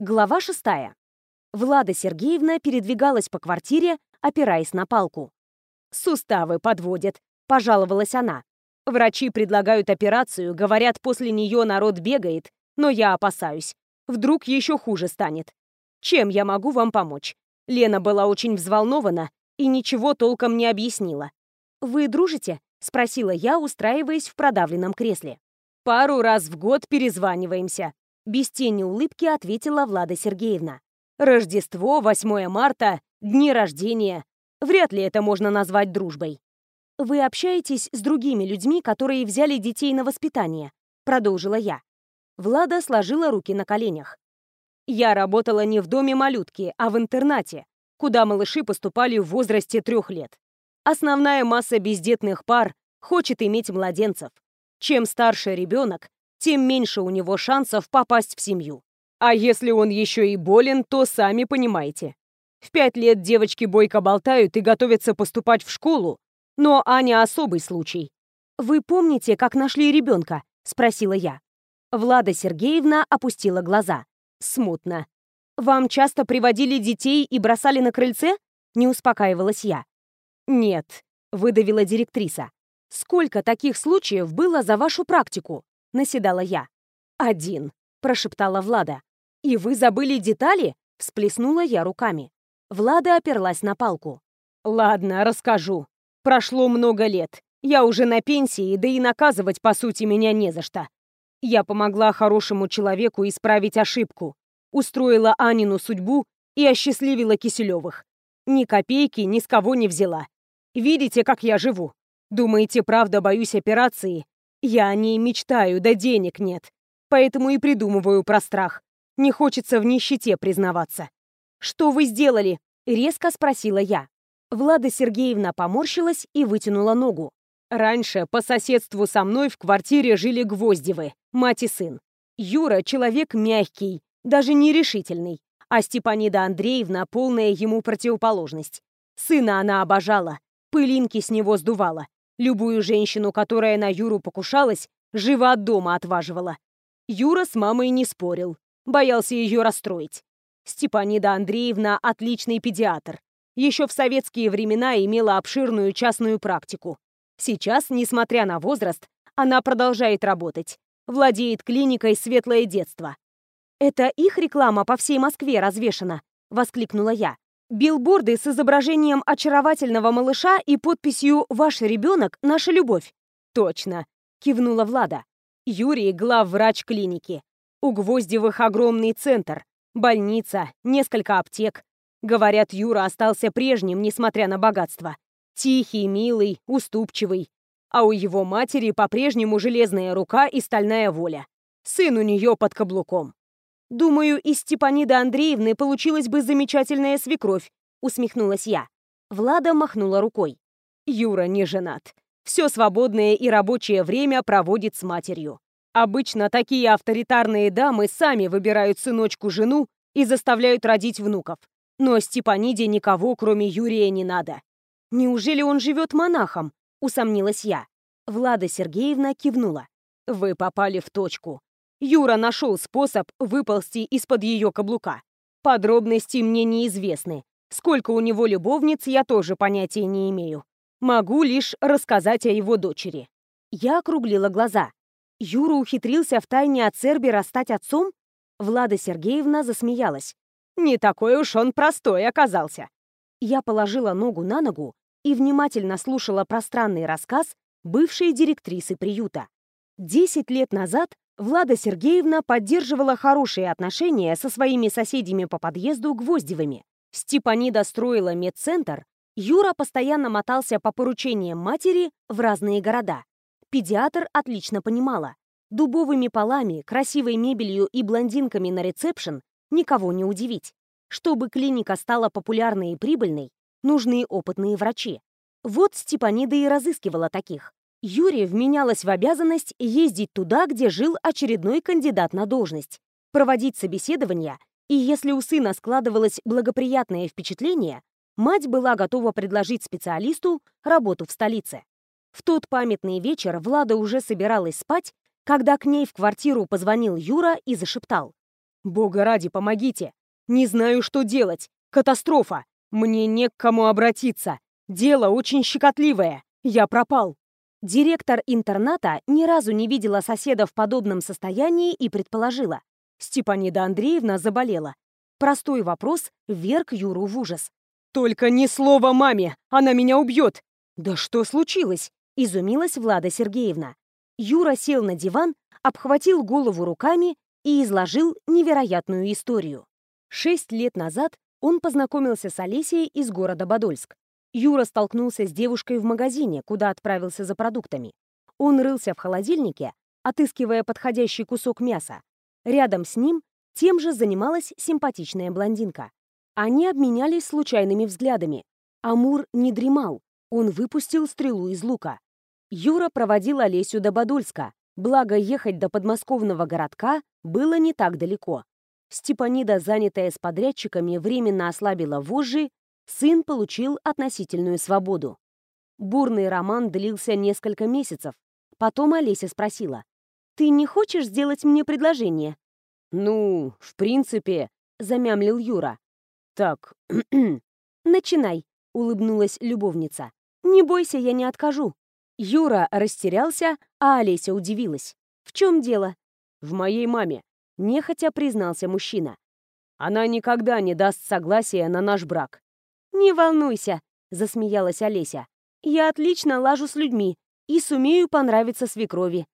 Глава шестая. Влада Сергеевна передвигалась по квартире, опираясь на палку. «Суставы подводят», — пожаловалась она. «Врачи предлагают операцию, говорят, после нее народ бегает, но я опасаюсь. Вдруг еще хуже станет. Чем я могу вам помочь?» Лена была очень взволнована и ничего толком не объяснила. «Вы дружите?» — спросила я, устраиваясь в продавленном кресле. «Пару раз в год перезваниваемся», — без тени улыбки ответила Влада Сергеевна. «Рождество, 8 марта, дни рождения. Вряд ли это можно назвать дружбой». «Вы общаетесь с другими людьми, которые взяли детей на воспитание?» — продолжила я. Влада сложила руки на коленях. Я работала не в доме малютки, а в интернате, куда малыши поступали в возрасте трех лет. Основная масса бездетных пар хочет иметь младенцев. Чем старше ребенок, тем меньше у него шансов попасть в семью. А если он еще и болен, то сами понимаете. В пять лет девочки бойко болтают и готовятся поступать в школу, но Аня особый случай. «Вы помните, как нашли ребенка?» — спросила я. Влада Сергеевна опустила глаза. Смутно. «Вам часто приводили детей и бросали на крыльце?» Не успокаивалась я. «Нет», — выдавила директриса. «Сколько таких случаев было за вашу практику?» — наседала я. «Один», — прошептала Влада. «И вы забыли детали?» — всплеснула я руками. Влада оперлась на палку. «Ладно, расскажу. Прошло много лет. Я уже на пенсии, да и наказывать, по сути, меня не за что. Я помогла хорошему человеку исправить ошибку, устроила Анину судьбу и осчастливила Киселевых. Ни копейки ни с кого не взяла. Видите, как я живу? Думаете, правда боюсь операции? Я о ней мечтаю, да денег нет. Поэтому и придумываю про страх. Не хочется в нищете признаваться. «Что вы сделали?» — резко спросила я. Влада Сергеевна поморщилась и вытянула ногу. Раньше по соседству со мной в квартире жили Гвоздевы, мать и сын. Юра — человек мягкий, даже нерешительный, а Степанида Андреевна — полная ему противоположность. Сына она обожала, пылинки с него сдувала. Любую женщину, которая на Юру покушалась, живо от дома отваживала. Юра с мамой не спорил, боялся ее расстроить. Степанида Андреевна — отличный педиатр. Еще в советские времена имела обширную частную практику. Сейчас, несмотря на возраст, она продолжает работать. Владеет клиникой «Светлое детство». «Это их реклама по всей Москве развешана», — воскликнула я. «Билборды с изображением очаровательного малыша и подписью «Ваш ребенок – наша любовь». «Точно», — кивнула Влада. «Юрий – главврач клиники. У Гвоздевых огромный центр, больница, несколько аптек. Говорят, Юра остался прежним, несмотря на богатство. Тихий, милый, уступчивый. А у его матери по-прежнему железная рука и стальная воля. Сын у нее под каблуком. «Думаю, из Степаниды Андреевны получилась бы замечательная свекровь», усмехнулась я. Влада махнула рукой. Юра не женат. Все свободное и рабочее время проводит с матерью. Обычно такие авторитарные дамы сами выбирают сыночку-жену и заставляют родить внуков. Но Степаниде никого, кроме Юрия, не надо. «Неужели он живет монахом?» — усомнилась я. Влада Сергеевна кивнула. «Вы попали в точку. Юра нашел способ выползти из-под ее каблука. Подробности мне неизвестны. Сколько у него любовниц, я тоже понятия не имею. Могу лишь рассказать о его дочери». Я округлила глаза. Юра ухитрился втайне от Цербера стать отцом? Влада Сергеевна засмеялась. «Не такой уж он простой оказался». Я положила ногу на ногу и внимательно слушала пространный рассказ бывшей директрисы приюта. Десять лет назад Влада Сергеевна поддерживала хорошие отношения со своими соседями по подъезду Гвоздевыми. Степанида строила медцентр, Юра постоянно мотался по поручениям матери в разные города. Педиатр отлично понимала. Дубовыми полами, красивой мебелью и блондинками на ресепшн никого не удивить. Чтобы клиника стала популярной и прибыльной, нужны опытные врачи. Вот Степанида и разыскивала таких. Юрия вменялась в обязанность ездить туда, где жил очередной кандидат на должность, проводить собеседования, и если у сына складывалось благоприятное впечатление, мать была готова предложить специалисту работу в столице. В тот памятный вечер Влада уже собиралась спать, когда к ней в квартиру позвонил Юра и зашептал. Бога ради, помогите! Не знаю, что делать! Катастрофа! Мне не к кому обратиться! Дело очень щекотливое! Я пропал!» Директор интерната ни разу не видела соседа в подобном состоянии и предположила. Степанида Андреевна заболела. Простой вопрос вверг Юру в ужас. «Только ни слова маме! Она меня убьет!» «Да что случилось?» — изумилась Влада Сергеевна. Юра сел на диван, обхватил голову руками и изложил невероятную историю. Шесть лет назад он познакомился с Олесей из города Подольск. Юра столкнулся с девушкой в магазине, куда отправился за продуктами. Он рылся в холодильнике, отыскивая подходящий кусок мяса. Рядом с ним тем же занималась симпатичная блондинка. Они обменялись случайными взглядами. Амур не дремал, он выпустил стрелу из лука. Юра проводил Олесю до Подольска, благо ехать до подмосковного городка было не так далеко. Степанида, занятая с подрядчиками, временно ослабила вожжи, сын получил относительную свободу. Бурный роман длился несколько месяцев. Потом Олеся спросила, «Ты не хочешь сделать мне предложение?» «Ну, в принципе», — замямлил Юра. «Так, начинай», — улыбнулась любовница. «Не бойся, я не откажу». Юра растерялся, а Олеся удивилась. «В чем дело?» «В моей маме», — нехотя признался мужчина. «Она никогда не даст согласия на наш брак». «Не волнуйся», — засмеялась Олеся. «Я отлично лажу с людьми и сумею понравиться свекрови».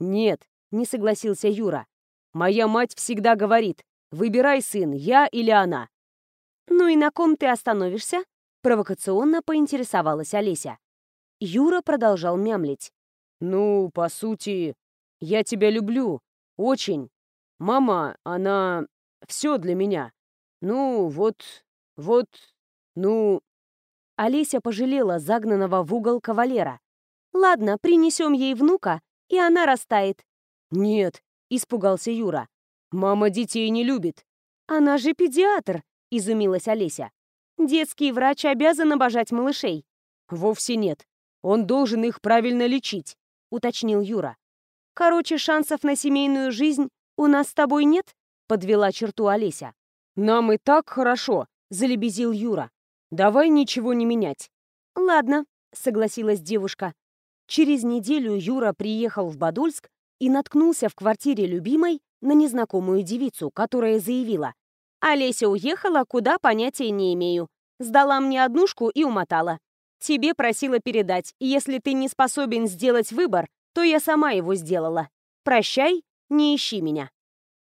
«Нет», — не согласился Юра. «Моя мать всегда говорит, выбирай, сын, я или она. «Ну и на ком ты остановишься?» — провокационно поинтересовалась Олеся. Юра продолжал мямлить. «Ну, по сути, я тебя люблю. Очень. Мама, она... все для меня. Ну, вот... вот... ну...» Олеся пожалела загнанного в угол кавалера. «Ладно, принесем ей внука, и она растает». «Нет», — испугался Юра. «Мама детей не любит». «Она же педиатр», — изумилась Олеся. «Детский врач обязан обожать малышей». «Вовсе нет. Он должен их правильно лечить», — уточнил Юра. «Короче, шансов на семейную жизнь у нас с тобой нет?» — подвела черту Олеся. «Нам и так хорошо», — залебезил Юра. «Давай ничего не менять». «Ладно», — согласилась девушка. Через неделю Юра приехал в Подольск и наткнулся в квартире любимой на незнакомую девицу, которая заявила. Олеся уехала, куда понятия не имею. Сдала мне однушку и умотала. Тебе просила передать, если ты не способен сделать выбор, то я сама его сделала. Прощай, не ищи меня.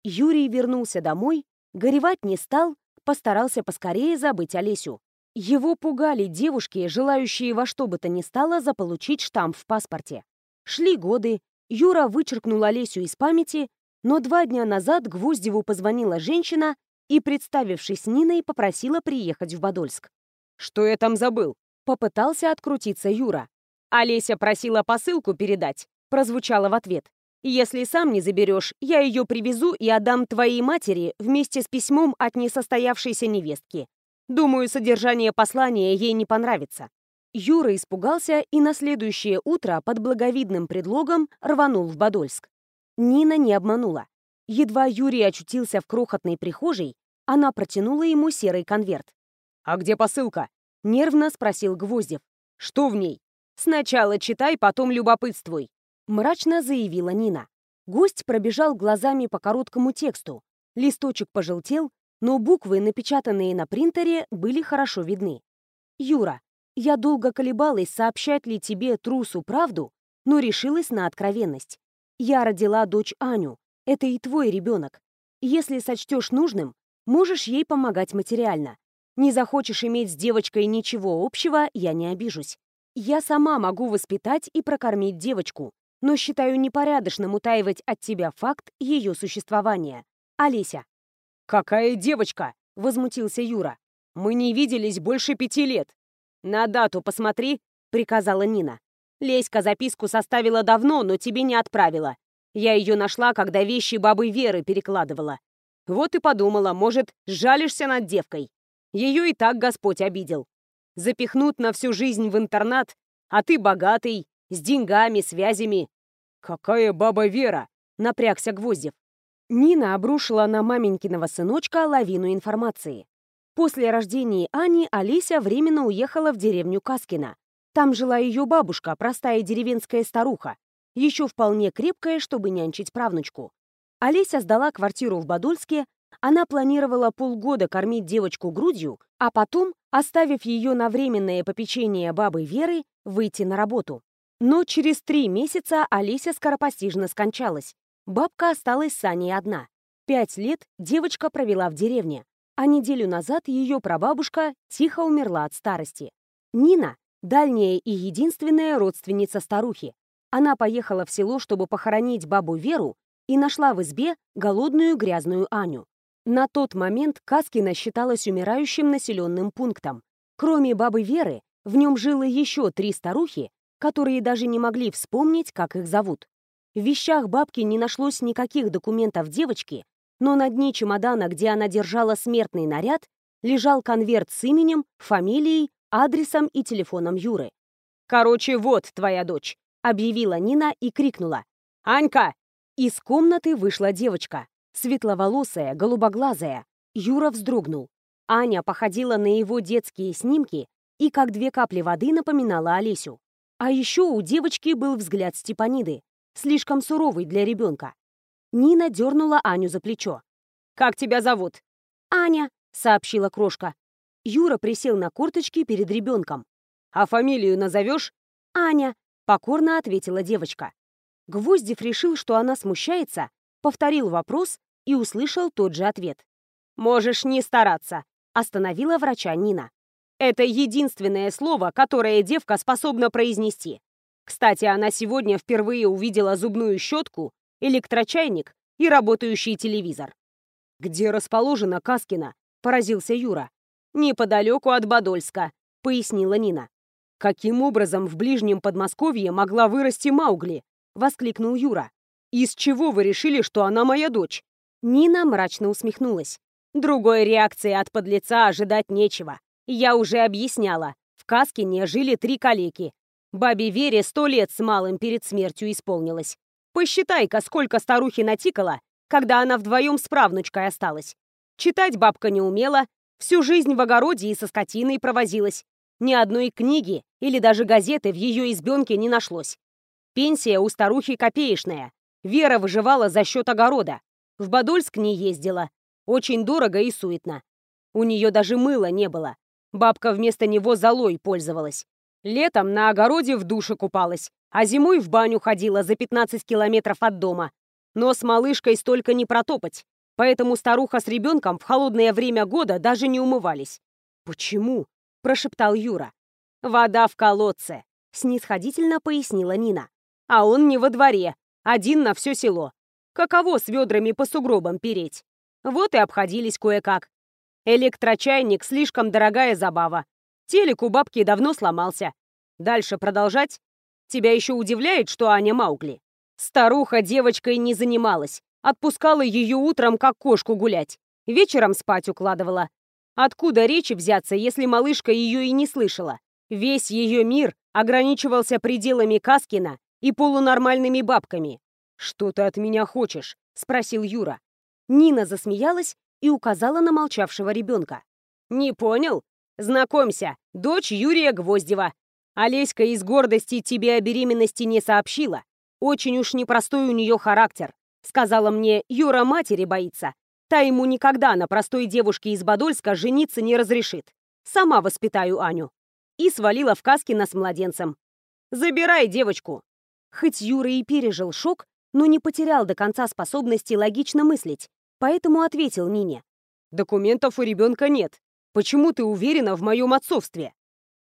Юрий вернулся домой, горевать не стал, постарался поскорее забыть Олесю. Его пугали девушки, желающие во что бы то ни стало заполучить штамп в паспорте. Шли годы, Юра вычеркнул Олесю из памяти, но два дня назад Гвоздеву позвонила женщина и, представившись Ниной, попросила приехать в Подольск. «Что я там забыл?» — попытался открутиться Юра. «Олеся просила посылку передать», — прозвучало в ответ. «Если сам не заберешь, я ее привезу и отдам твоей матери вместе с письмом от несостоявшейся невестки. Думаю, содержание послания ей не понравится». Юра испугался и на следующее утро под благовидным предлогом рванул в Подольск. Нина не обманула. Едва Юрий очутился в крохотной прихожей, она протянула ему серый конверт. «А где посылка?» — нервно спросил Гвоздев. «Что в ней?» «Сначала читай, потом любопытствуй», — мрачно заявила Нина. Гость пробежал глазами по короткому тексту. Листочек пожелтел, но буквы, напечатанные на принтере, были хорошо видны. «Юра, я долго колебалась, сообщать ли тебе, трусу, правду, но решилась на откровенность. Я родила дочь Аню, это и твой ребенок. Если сочтешь нужным, можешь ей помогать материально. Не захочешь иметь с девочкой ничего общего, я не обижусь. Я сама могу воспитать и прокормить девочку, но считаю непорядочным утаивать от тебя факт ее существования. Олеся. «Какая девочка?» — возмутился Юра. «Мы не виделись больше пяти лет». «На дату посмотри», — приказала Нина. «Леська записку составила давно, но тебе не отправила. Я ее нашла, когда вещи бабы Веры перекладывала. Вот и подумала, может, жалишься над девкой. Ее и так Господь обидел. Запихнут на всю жизнь в интернат, а ты богатый, с деньгами, связями. «Какая баба Вера?» — напрягся Гвоздев. Нина обрушила на маменькиного сыночка лавину информации. После рождения Ани Алися временно уехала в деревню Каскина. Там жила ее бабушка, простая деревенская старуха, еще вполне крепкая, чтобы нянчить правнучку. Олеся сдала квартиру в Подольске, она планировала полгода кормить девочку грудью, а потом, оставив ее на временное попечение бабы Веры, выйти на работу. Но через три месяца Олеся скоропостижно скончалась. Бабка осталась с Аней одна. Пять лет девочка провела в деревне а неделю назад ее прабабушка тихо умерла от старости. Нина — дальняя и единственная родственница старухи. Она поехала в село, чтобы похоронить бабу Веру, и нашла в избе голодную грязную Аню. На тот момент Каскина считалась умирающим населенным пунктом. Кроме бабы Веры, в нем жило еще три старухи, которые даже не могли вспомнить, как их зовут. В вещах бабки не нашлось никаких документов девочки, но на дне чемодана, где она держала смертный наряд, лежал конверт с именем, фамилией, адресом и телефоном Юры. «Короче, вот твоя дочь», — объявила Нина и крикнула. «Анька!» Из комнаты вышла девочка, светловолосая, голубоглазая. Юра вздрогнул. Аня походила на его детские снимки и как две капли воды напоминала Олесю. А еще у девочки был взгляд Степаниды, слишком суровый для ребенка. Нина дернула Аню за плечо. «Как тебя зовут?» «Аня», — сообщила крошка. Юра присел на корточки перед ребенком. «А фамилию назовешь?» «Аня», — покорно ответила девочка. Гвоздев решил, что она смущается, повторил вопрос и услышал тот же ответ. «Можешь не стараться», — остановила врача Нина. «Это единственное слово, которое девка способна произнести. Кстати, она сегодня впервые увидела зубную щетку электрочайник и работающий телевизор. «Где расположена Каскина?» – поразился Юра. «Неподалеку от Подольска», – пояснила Нина. «Каким образом в ближнем Подмосковье могла вырасти Маугли?» – воскликнул Юра. «Из чего вы решили, что она моя дочь?» Нина мрачно усмехнулась. «Другой реакции от подлеца ожидать нечего. Я уже объясняла. В Каскине жили три калеки. Бабе Вере сто лет с малым перед смертью исполнилось. Посчитай-ка, сколько старухи натикала, когда она вдвоем с правнучкой осталась. Читать бабка не умела, всю жизнь в огороде и со скотиной провозилась. Ни одной книги или даже газеты в ее избенке не нашлось. Пенсия у старухи копеечная. Вера выживала за счет огорода. В Подольск не ездила. Очень дорого и суетно. У нее даже мыла не было. Бабка вместо него золой пользовалась. Летом на огороде в душе купалась, а зимой в баню ходила за 15 километров от дома. Но с малышкой столько не протопать, поэтому старуха с ребенком в холодное время года даже не умывались. «Почему?» – прошептал Юра. «Вода в колодце», – снисходительно пояснила Нина. «А он не во дворе, один на все село. Каково с ведрами по сугробам переть? Вот и обходились кое-как. Электрочайник – слишком дорогая забава. Телек у бабки давно сломался. Дальше продолжать?» Тебя еще удивляет, что Аня Маугли? Старуха девочкой не занималась. Отпускала ее утром, как кошку гулять. Вечером спать укладывала. Откуда речи взяться, если малышка ее и не слышала? Весь ее мир ограничивался пределами Каскина и полунормальными бабками. «Что ты от меня хочешь?» — спросил Юра. Нина засмеялась и указала на молчавшего ребенка. «Не понял? Знакомься, дочь Юрия Гвоздева, Олеська из гордости тебе о беременности не сообщила. Очень уж непростой у нее характер. Сказала мне, Юра матери боится. Та ему никогда на простой девушке из Подольска жениться не разрешит. Сама воспитаю Аню. И свалила в Каскина с младенцем. Забирай девочку. Хоть Юра и пережил шок, но не потерял до конца способности логично мыслить, поэтому ответил Нине. «Документов у ребенка нет. Почему ты уверена в моем отцовстве?»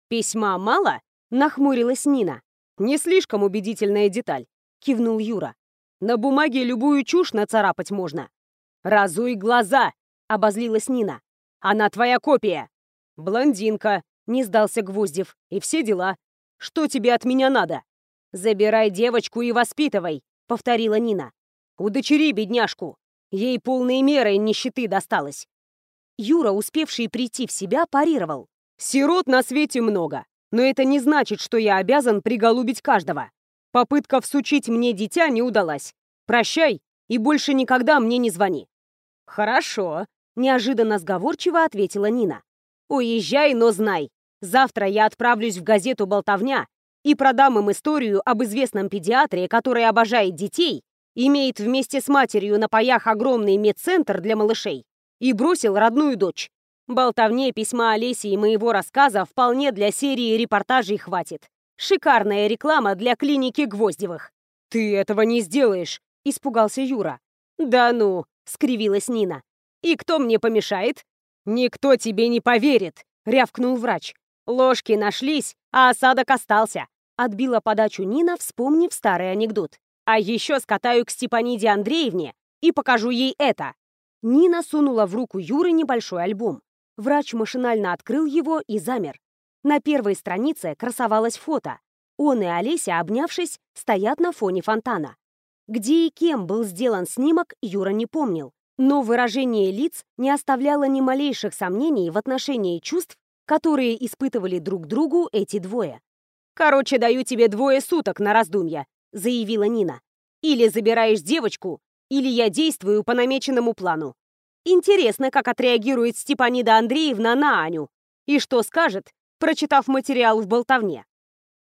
«Письма мало?» Нахмурилась Нина. «Не слишком убедительная деталь», — кивнул Юра. «На бумаге любую чушь нацарапать можно». «Разуй глаза!» — обозлилась Нина. «Она твоя копия!» «Блондинка», — не сдался Гвоздев. «И все дела. Что тебе от меня надо?» «Забирай девочку и воспитывай», — повторила Нина. «Удочери бедняжку. Ей полной мерой нищеты досталось». Юра, успевший прийти в себя, парировал. «Сирот на свете много. Но это не значит, что я обязан приголубить каждого. Попытка всучить мне дитя не удалась. Прощай и больше никогда мне не звони». «Хорошо», — неожиданно сговорчиво ответила Нина. «Уезжай, но знай, завтра я отправлюсь в газету «Болтовня» и продам им историю об известном педиатре, который обожает детей, имеет вместе с матерью на паях огромный медцентр для малышей и бросил родную дочь. Болтовне письма Олеси и моего рассказа вполне для серии репортажей хватит. Шикарная реклама для клиники Гвоздевых. «Ты этого не сделаешь», — испугался Юра. «Да ну», — скривилась Нина. «И кто мне помешает?» «Никто тебе не поверит», — рявкнул врач. «Ложки нашлись, а осадок остался», — отбила подачу Нина, вспомнив старый анекдот. «А еще скатаю к Степаниде Андреевне и покажу ей это». Нина сунула в руку Юры небольшой альбом. Врач машинально открыл его и замер. На первой странице красовалось фото. Он и Олеся, обнявшись, стоят на фоне фонтана. Где и кем был сделан снимок, Юра не помнил. Но выражение лиц не оставляло ни малейших сомнений в отношении чувств, которые испытывали друг другу эти двое. «Короче, даю тебе двое суток на раздумья», — заявила Нина. «Или забираешь девочку, или я действую по намеченному плану. Интересно, как отреагирует Степанида Андреевна на Аню. И что скажет, прочитав материал в болтовне.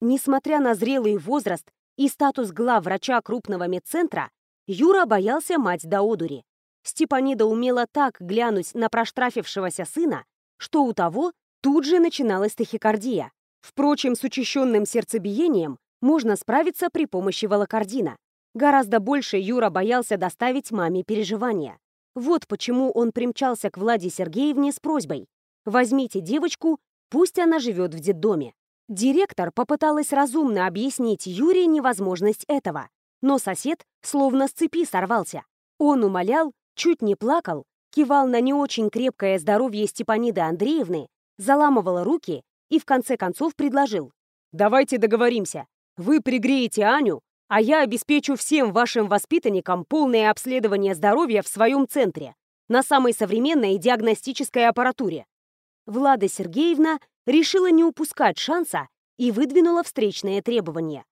Несмотря на зрелый возраст и статус главврача крупного медцентра, Юра боялся мать до одури. Степанида умела так глянуть на проштрафившегося сына, что у того тут же начиналась тахикардия. Впрочем, с учащенным сердцебиением можно справиться при помощи волокордина. Гораздо больше Юра боялся доставить маме переживания. Вот почему он примчался к Владе Сергеевне с просьбой «Возьмите девочку, пусть она живет в детдоме». Директор попыталась разумно объяснить Юре невозможность этого, но сосед словно с цепи сорвался. Он умолял, чуть не плакал, кивал на не очень крепкое здоровье Степаниды Андреевны, заламывал руки и в конце концов предложил. «Давайте договоримся. Вы пригреете Аню, а я обеспечу всем вашим воспитанникам полное обследование здоровья в своем центре на самой современной диагностической аппаратуре. Влада Сергеевна решила не упускать шанса и выдвинула встречное требование.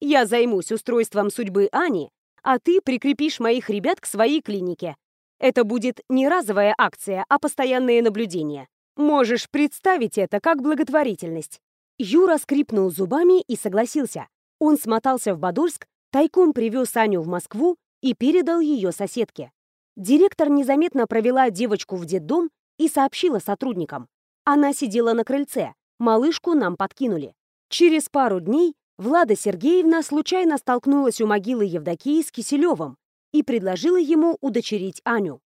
«Я займусь устройством судьбы Ани, а ты прикрепишь моих ребят к своей клинике. Это будет не разовая акция, а постоянное наблюдение. Можешь представить это как благотворительность». Юра скрипнул зубами и согласился. Он смотался в Бадурск, тайком привез Аню в Москву и передал ее соседке. Директор незаметно провела девочку в детдом и сообщила сотрудникам. Она сидела на крыльце, малышку нам подкинули. Через пару дней Влада Сергеевна случайно столкнулась у могилы Евдокии с Киселевым и предложила ему удочерить Аню.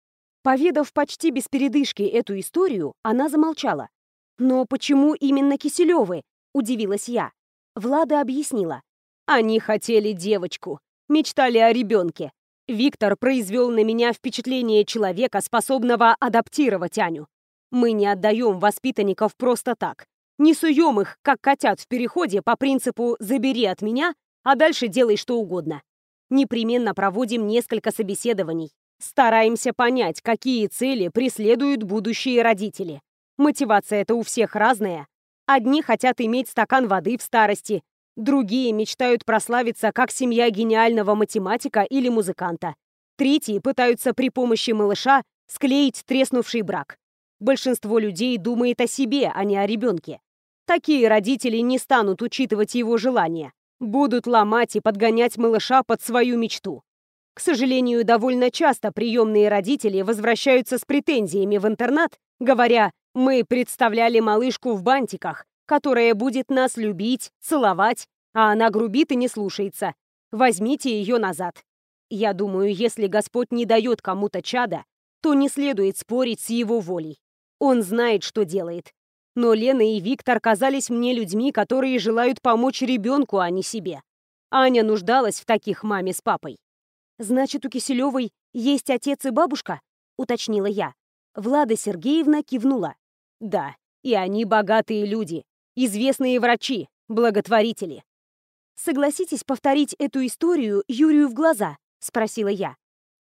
Поведав почти без передышки эту историю, она замолчала. «Но почему именно Киселевы?» – удивилась я. Влада объяснила. Они хотели девочку, мечтали о ребенке. Виктор произвел на меня впечатление человека, способного адаптировать Аню. Мы не отдаем воспитанников просто так. Не суем их, как котят в переходе, по принципу «забери от меня, а дальше делай что угодно». Непременно проводим несколько собеседований. Стараемся понять, какие цели преследуют будущие родители. Мотивация это у всех разная. Одни хотят иметь стакан воды в старости, Другие мечтают прославиться как семья гениального математика или музыканта. Третьи пытаются при помощи малыша склеить треснувший брак. Большинство людей думает о себе, а не о ребенке. Такие родители не станут учитывать его желания. Будут ломать и подгонять малыша под свою мечту. К сожалению, довольно часто приемные родители возвращаются с претензиями в интернат, говоря «Мы представляли малышку в бантиках, которая будет нас любить, целовать, а она грубит и не слушается. Возьмите ее назад. Я думаю, если Господь не дает кому-то чада, то не следует спорить с его волей. Он знает, что делает. Но Лена и Виктор казались мне людьми, которые желают помочь ребенку, а не себе. Аня нуждалась в таких маме с папой. «Значит, у Киселевой есть отец и бабушка?» — уточнила я. Влада Сергеевна кивнула. «Да, и они богатые люди. Известные врачи, благотворители. «Согласитесь повторить эту историю Юрию в глаза?» — спросила я.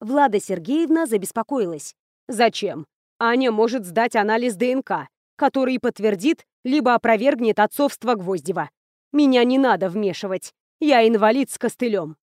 Влада Сергеевна забеспокоилась. «Зачем? Аня может сдать анализ ДНК, который подтвердит либо опровергнет отцовство Гвоздева. Меня не надо вмешивать. Я инвалид с костылем.